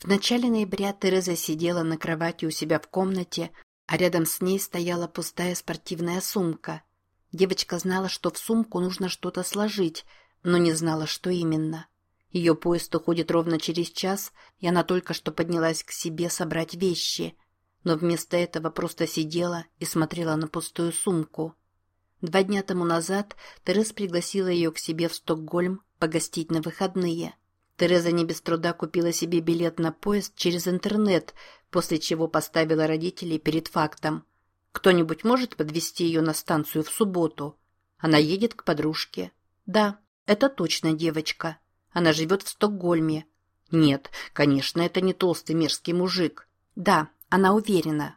В начале ноября Тереза сидела на кровати у себя в комнате, а рядом с ней стояла пустая спортивная сумка. Девочка знала, что в сумку нужно что-то сложить, но не знала, что именно. Ее поезд уходит ровно через час, и она только что поднялась к себе собрать вещи, но вместо этого просто сидела и смотрела на пустую сумку. Два дня тому назад Тереза пригласила ее к себе в Стокгольм погостить на выходные – Тереза не без труда купила себе билет на поезд через интернет, после чего поставила родителей перед фактом. Кто-нибудь может подвести ее на станцию в субботу? Она едет к подружке. Да, это точно девочка. Она живет в Стокгольме. Нет, конечно, это не толстый мерзкий мужик. Да, она уверена.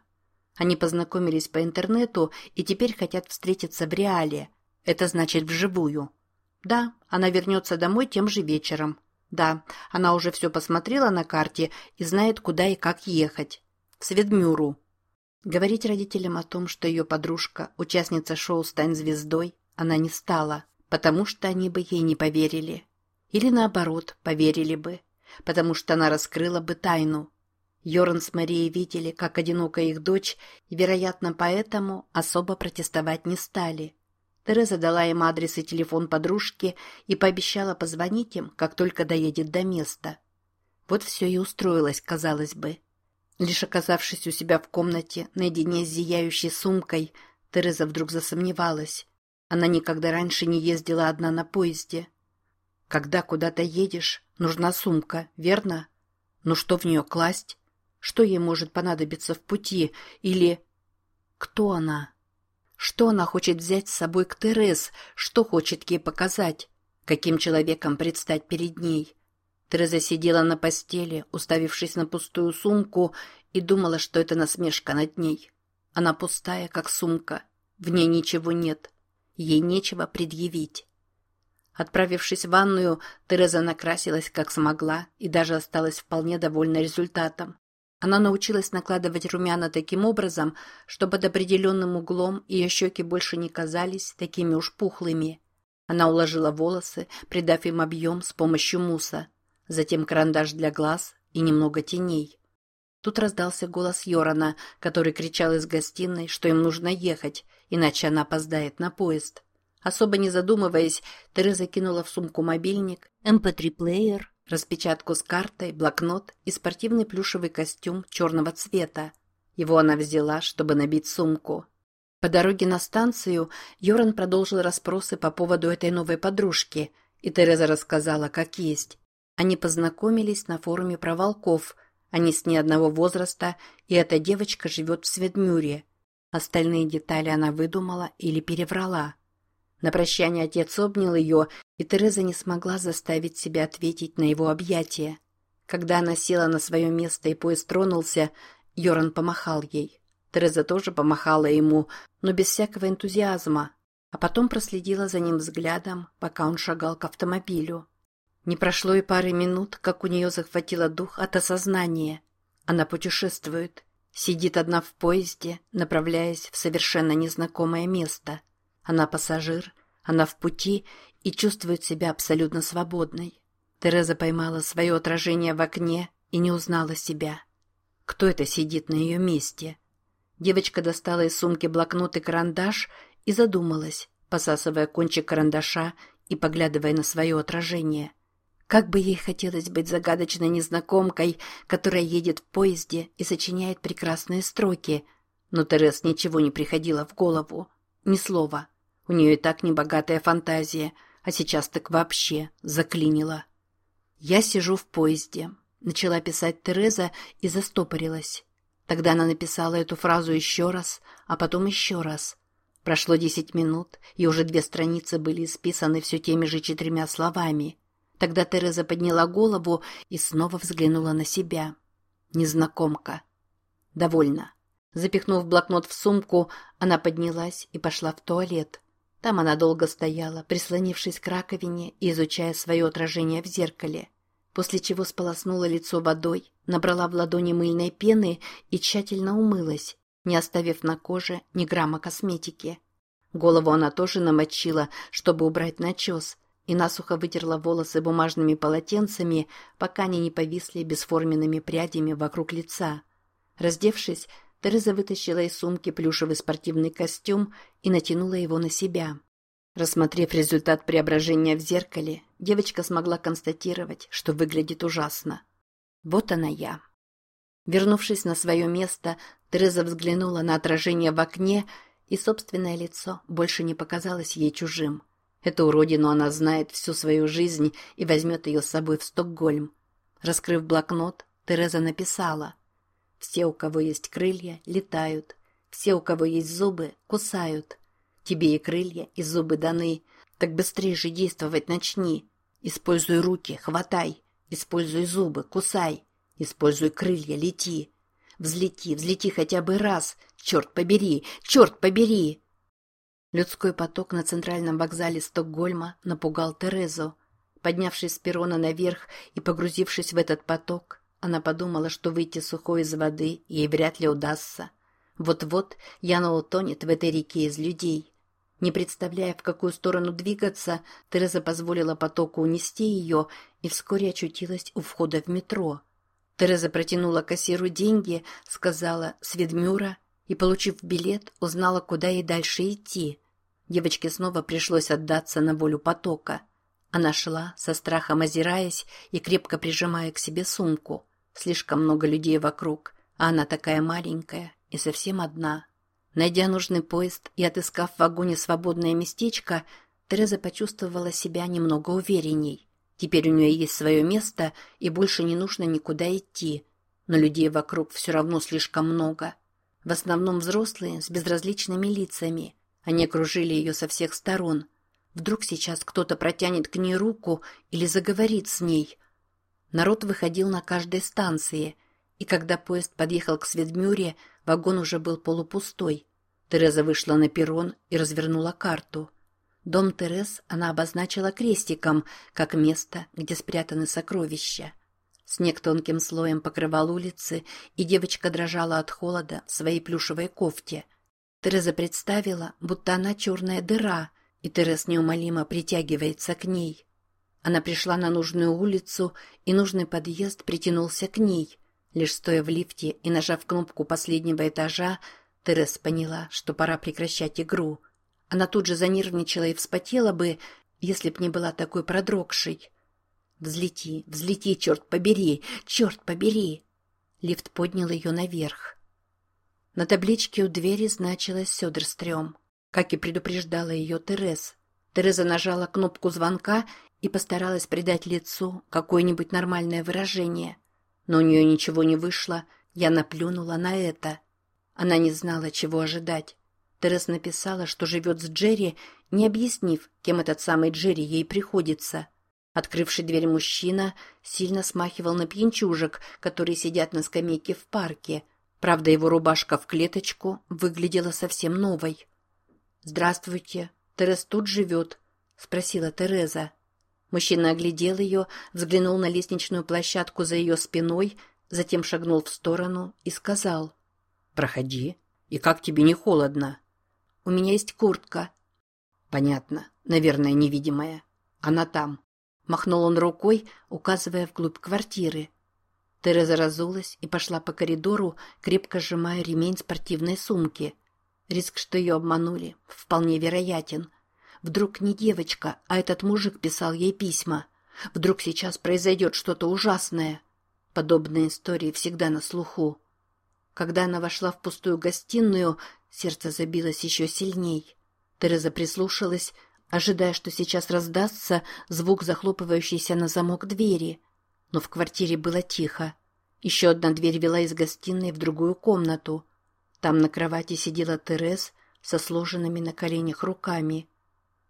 Они познакомились по интернету и теперь хотят встретиться в реале. Это значит вживую. Да, она вернется домой тем же вечером. Да, она уже все посмотрела на карте и знает, куда и как ехать. В Сведмюру. Говорить родителям о том, что ее подружка, участница шоу «Стань звездой», она не стала, потому что они бы ей не поверили. Или наоборот, поверили бы, потому что она раскрыла бы тайну. Йоран с Марией видели, как одинокая их дочь, и, вероятно, поэтому особо протестовать не стали – Тереза дала им адрес и телефон подружки и пообещала позвонить им, как только доедет до места. Вот все и устроилось, казалось бы. Лишь оказавшись у себя в комнате, наедине с зияющей сумкой, Тереза вдруг засомневалась. Она никогда раньше не ездила одна на поезде. Когда куда-то едешь, нужна сумка, верно? Но что в нее класть? Что ей может понадобиться в пути? Или... Кто она? Что она хочет взять с собой к Терез? Что хочет ей показать? Каким человеком предстать перед ней? Тереза сидела на постели, уставившись на пустую сумку, и думала, что это насмешка над ней. Она пустая, как сумка. В ней ничего нет. Ей нечего предъявить. Отправившись в ванную, Тереза накрасилась как смогла и даже осталась вполне довольна результатом. Она научилась накладывать румяна таким образом, чтобы под определенным углом ее щеки больше не казались такими уж пухлыми. Она уложила волосы, придав им объем с помощью муса, затем карандаш для глаз и немного теней. Тут раздался голос Йорана, который кричал из гостиной, что им нужно ехать, иначе она опоздает на поезд. Особо не задумываясь, Тереза кинула в сумку мобильник, mp3-плеер эм распечатку с картой, блокнот и спортивный плюшевый костюм черного цвета. Его она взяла, чтобы набить сумку. По дороге на станцию Йоран продолжил расспросы по поводу этой новой подружки, и Тереза рассказала, как есть. Они познакомились на форуме про волков. Они с ней одного возраста, и эта девочка живет в Сведмюре. Остальные детали она выдумала или переврала. На прощание отец обнял ее, и Тереза не смогла заставить себя ответить на его объятие. Когда она села на свое место и поезд тронулся, Йоран помахал ей. Тереза тоже помахала ему, но без всякого энтузиазма, а потом проследила за ним взглядом, пока он шагал к автомобилю. Не прошло и пары минут, как у нее захватило дух от осознания. Она путешествует, сидит одна в поезде, направляясь в совершенно незнакомое место – она пассажир, она в пути и чувствует себя абсолютно свободной. Тереза поймала свое отражение в окне и не узнала себя. Кто это сидит на ее месте? Девочка достала из сумки блокнот и карандаш и задумалась, посасывая кончик карандаша и поглядывая на свое отражение. Как бы ей хотелось быть загадочной незнакомкой, которая едет в поезде и сочиняет прекрасные строки, но Терез ничего не приходило в голову. Ни слова. У нее и так небогатая фантазия, а сейчас так вообще заклинила. Я сижу в поезде. Начала писать Тереза и застопорилась. Тогда она написала эту фразу еще раз, а потом еще раз. Прошло десять минут, и уже две страницы были исписаны все теми же четырьмя словами. Тогда Тереза подняла голову и снова взглянула на себя. Незнакомка. Довольно. Запихнув блокнот в сумку, она поднялась и пошла в туалет. Там она долго стояла, прислонившись к раковине и изучая свое отражение в зеркале, после чего сполоснула лицо водой, набрала в ладони мыльной пены и тщательно умылась, не оставив на коже ни грамма косметики. Голову она тоже намочила, чтобы убрать начес, и насухо вытерла волосы бумажными полотенцами, пока они не повисли бесформенными прядями вокруг лица. Раздевшись, Тереза вытащила из сумки плюшевый спортивный костюм и натянула его на себя. Рассмотрев результат преображения в зеркале, девочка смогла констатировать, что выглядит ужасно. Вот она я. Вернувшись на свое место, Тереза взглянула на отражение в окне, и собственное лицо больше не показалось ей чужим. Эту уродину она знает всю свою жизнь и возьмет ее с собой в Стокгольм. Раскрыв блокнот, Тереза написала «Все, у кого есть крылья, летают. Все, у кого есть зубы, кусают. Тебе и крылья, и зубы даны. Так быстрее же действовать начни. Используй руки, хватай. Используй зубы, кусай. Используй крылья, лети. Взлети, взлети хотя бы раз. Черт побери, черт побери!» Людской поток на центральном вокзале Стокгольма напугал Терезу. Поднявшись с перрона наверх и погрузившись в этот поток, она подумала, что выйти сухой из воды ей вряд ли удастся. Вот-вот Яна утонет в этой реке из людей. Не представляя, в какую сторону двигаться, Тереза позволила потоку унести ее и вскоре очутилась у входа в метро. Тереза протянула кассиру деньги, сказала «Сведмюра» и, получив билет, узнала, куда ей дальше идти. Девочке снова пришлось отдаться на волю потока. Она шла, со страхом озираясь и крепко прижимая к себе сумку. Слишком много людей вокруг, а она такая маленькая и совсем одна. Найдя нужный поезд и отыскав в вагоне свободное местечко, Тереза почувствовала себя немного уверенней. Теперь у нее есть свое место, и больше не нужно никуда идти. Но людей вокруг все равно слишком много. В основном взрослые, с безразличными лицами. Они окружили ее со всех сторон. Вдруг сейчас кто-то протянет к ней руку или заговорит с ней. Народ выходил на каждой станции, и когда поезд подъехал к Светмюре, Вагон уже был полупустой. Тереза вышла на перрон и развернула карту. Дом Терез она обозначила крестиком, как место, где спрятаны сокровища. Снег тонким слоем покрывал улицы, и девочка дрожала от холода в своей плюшевой кофте. Тереза представила, будто она черная дыра, и Терез неумолимо притягивается к ней. Она пришла на нужную улицу, и нужный подъезд притянулся к ней. Лишь стоя в лифте и нажав кнопку последнего этажа, Терес поняла, что пора прекращать игру. Она тут же занервничала и вспотела бы, если б не была такой продрогшей. «Взлети, взлети, черт побери, черт побери!» Лифт поднял ее наверх. На табличке у двери значилось «Сёдерстрём», как и предупреждала ее Терес. Тереза нажала кнопку звонка и постаралась придать лицу какое-нибудь нормальное выражение – но у нее ничего не вышло, я наплюнула на это. Она не знала, чего ожидать. Терес написала, что живет с Джерри, не объяснив, кем этот самый Джерри ей приходится. Открывший дверь мужчина сильно смахивал на пьянчужек, которые сидят на скамейке в парке. Правда, его рубашка в клеточку выглядела совсем новой. «Здравствуйте, Терес тут живет?» — спросила Тереза. Мужчина оглядел ее, взглянул на лестничную площадку за ее спиной, затем шагнул в сторону и сказал. «Проходи. И как тебе не холодно?» «У меня есть куртка». «Понятно. Наверное, невидимая. Она там». Махнул он рукой, указывая вглубь квартиры. Тереза разулась и пошла по коридору, крепко сжимая ремень спортивной сумки. Риск, что ее обманули, вполне вероятен – Вдруг не девочка, а этот мужик писал ей письма. Вдруг сейчас произойдет что-то ужасное. Подобные истории всегда на слуху. Когда она вошла в пустую гостиную, сердце забилось еще сильней. Тереза прислушалась, ожидая, что сейчас раздастся звук захлопывающейся на замок двери. Но в квартире было тихо. Еще одна дверь вела из гостиной в другую комнату. Там на кровати сидела Терез со сложенными на коленях руками.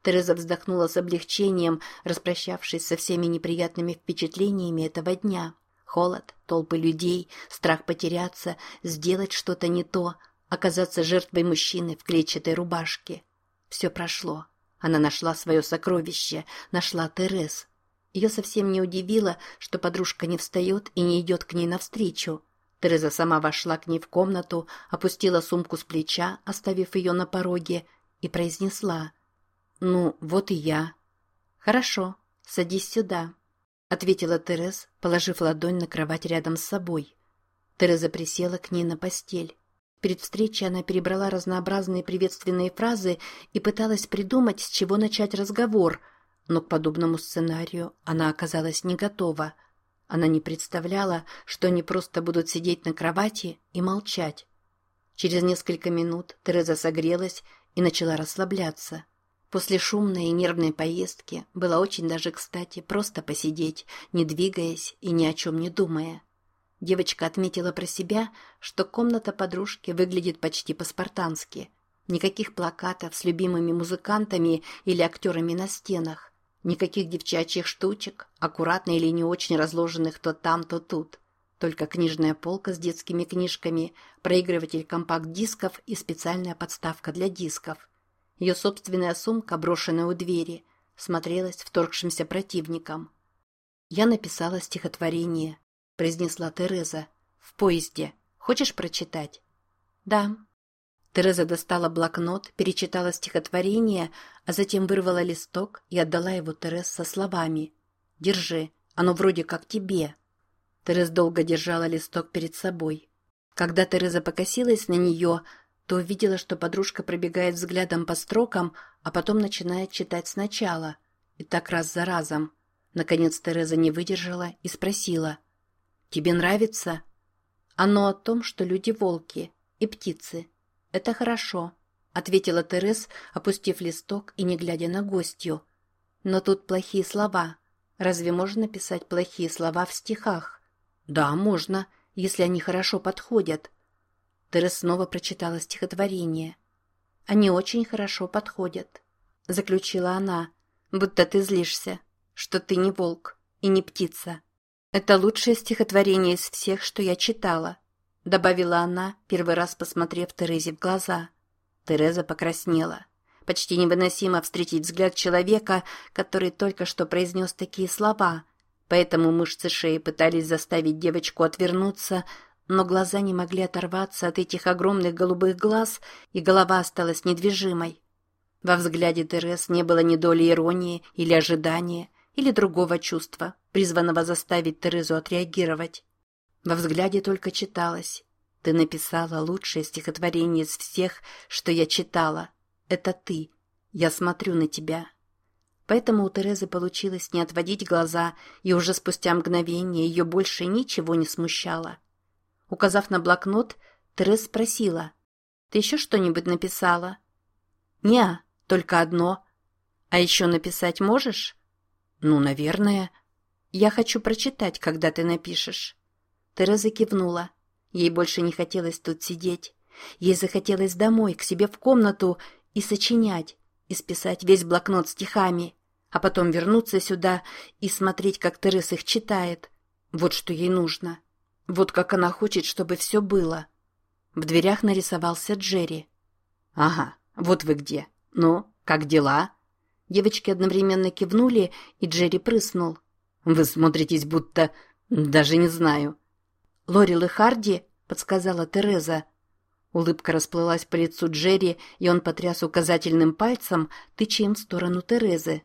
Тереза вздохнула с облегчением, распрощавшись со всеми неприятными впечатлениями этого дня. Холод, толпы людей, страх потеряться, сделать что-то не то, оказаться жертвой мужчины в клетчатой рубашке. Все прошло. Она нашла свое сокровище, нашла Терез. Ее совсем не удивило, что подружка не встает и не идет к ней навстречу. Тереза сама вошла к ней в комнату, опустила сумку с плеча, оставив ее на пороге, и произнесла — «Ну, вот и я». «Хорошо, садись сюда», — ответила Терез, положив ладонь на кровать рядом с собой. Тереза присела к ней на постель. Перед встречей она перебрала разнообразные приветственные фразы и пыталась придумать, с чего начать разговор, но к подобному сценарию она оказалась не готова. Она не представляла, что они просто будут сидеть на кровати и молчать. Через несколько минут Тереза согрелась и начала расслабляться. После шумной и нервной поездки было очень даже кстати просто посидеть, не двигаясь и ни о чем не думая. Девочка отметила про себя, что комната подружки выглядит почти по-спартански. Никаких плакатов с любимыми музыкантами или актерами на стенах. Никаких девчачьих штучек, аккуратно или не очень разложенных то там, то тут. Только книжная полка с детскими книжками, проигрыватель компакт-дисков и специальная подставка для дисков. Ее собственная сумка, брошенная у двери, смотрелась вторгшимся противником. Я написала стихотворение, произнесла Тереза. В поезде. Хочешь прочитать? Да. Тереза достала блокнот, перечитала стихотворение, а затем вырвала листок и отдала его Терез со словами. «Держи, оно вроде как тебе». Терез долго держала листок перед собой. Когда Тереза покосилась на нее, то увидела, что подружка пробегает взглядом по строкам, а потом начинает читать сначала. И так раз за разом. Наконец Тереза не выдержала и спросила – Тебе нравится? Оно о том, что люди волки и птицы. Это хорошо, ответила Терес, опустив листок и не глядя на гостью. Но тут плохие слова. Разве можно писать плохие слова в стихах? Да, можно, если они хорошо подходят. Терес снова прочитала стихотворение. Они очень хорошо подходят, заключила она, будто ты злишься, что ты не волк и не птица. «Это лучшее стихотворение из всех, что я читала», — добавила она, первый раз посмотрев Терезе в глаза. Тереза покраснела. Почти невыносимо встретить взгляд человека, который только что произнес такие слова, поэтому мышцы шеи пытались заставить девочку отвернуться, но глаза не могли оторваться от этих огромных голубых глаз, и голова осталась недвижимой. Во взгляде Терез не было ни доли иронии или ожидания — или другого чувства, призванного заставить Терезу отреагировать. Во взгляде только читалось. «Ты написала лучшее стихотворение из всех, что я читала. Это ты. Я смотрю на тебя». Поэтому у Терезы получилось не отводить глаза, и уже спустя мгновение ее больше ничего не смущало. Указав на блокнот, Тереза спросила. «Ты еще что-нибудь написала?» «Не, только одно. А еще написать можешь?» «Ну, наверное. Я хочу прочитать, когда ты напишешь». Тереза кивнула. Ей больше не хотелось тут сидеть. Ей захотелось домой, к себе в комнату и сочинять, и списать весь блокнот стихами, а потом вернуться сюда и смотреть, как Тереза их читает. Вот что ей нужно. Вот как она хочет, чтобы все было. В дверях нарисовался Джерри. «Ага, вот вы где. Ну, как дела?» Девочки одновременно кивнули, и Джерри прыснул. «Вы смотритесь, будто... даже не знаю». «Лорел и Харди?» — подсказала Тереза. Улыбка расплылась по лицу Джерри, и он потряс указательным пальцем, тыча в сторону Терезы.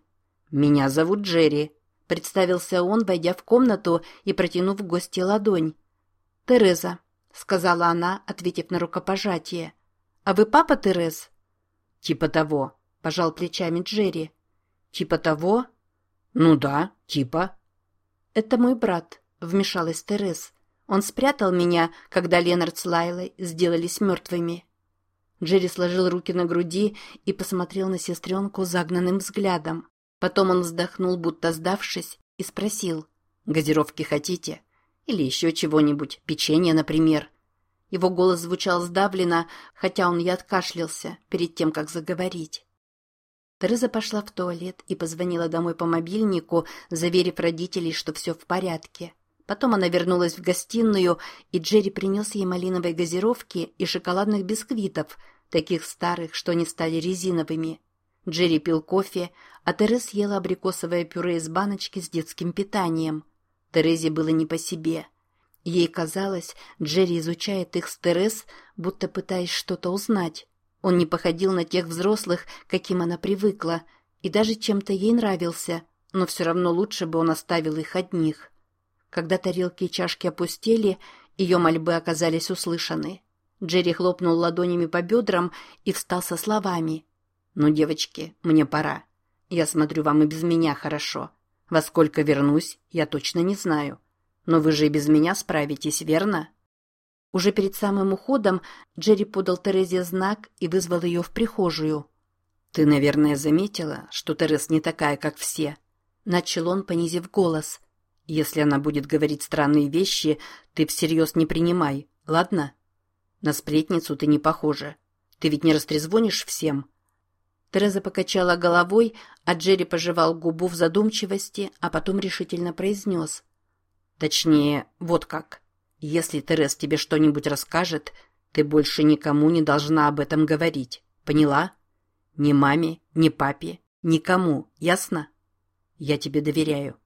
«Меня зовут Джерри», — представился он, войдя в комнату и протянув гости ладонь. «Тереза», — сказала она, ответив на рукопожатие. «А вы папа Терез?» «Типа того», — пожал плечами Джерри. «Типа того?» «Ну да, типа». «Это мой брат», — вмешалась Терез. «Он спрятал меня, когда Ленард с Лайлой сделались мертвыми». Джерри сложил руки на груди и посмотрел на сестренку загнанным взглядом. Потом он вздохнул, будто сдавшись, и спросил. «Газировки хотите? Или еще чего-нибудь? Печенье, например?» Его голос звучал сдавленно, хотя он и откашлялся перед тем, как заговорить. Тереза пошла в туалет и позвонила домой по мобильнику, заверив родителей, что все в порядке. Потом она вернулась в гостиную, и Джерри принес ей малиновой газировки и шоколадных бисквитов, таких старых, что они стали резиновыми. Джерри пил кофе, а Тереза ела абрикосовое пюре из баночки с детским питанием. Терезе было не по себе. Ей казалось, Джерри изучает их с Терез, будто пытаясь что-то узнать. Он не походил на тех взрослых, каким она привыкла, и даже чем-то ей нравился, но все равно лучше бы он оставил их одних. Когда тарелки и чашки опустели, ее мольбы оказались услышаны. Джерри хлопнул ладонями по бедрам и встал со словами. «Ну, девочки, мне пора. Я смотрю, вам и без меня хорошо. Во сколько вернусь, я точно не знаю. Но вы же и без меня справитесь, верно?» Уже перед самым уходом Джерри подал Терезе знак и вызвал ее в прихожую. «Ты, наверное, заметила, что Терез не такая, как все?» Начал он, понизив голос. «Если она будет говорить странные вещи, ты всерьез не принимай, ладно? На сплетницу ты не похожа. Ты ведь не растрезвонишь всем?» Тереза покачала головой, а Джерри пожевал губу в задумчивости, а потом решительно произнес. «Точнее, вот как. Если Терез тебе что-нибудь расскажет, ты больше никому не должна об этом говорить. Поняла? Ни маме, ни папе, никому. Ясно? Я тебе доверяю».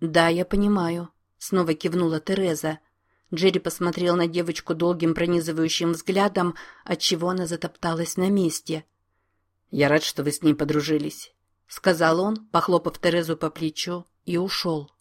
«Да, я понимаю», — снова кивнула Тереза. Джерри посмотрел на девочку долгим пронизывающим взглядом, отчего она затопталась на месте — «Я рад, что вы с ней подружились», — сказал он, похлопав Терезу по плечу, и ушел.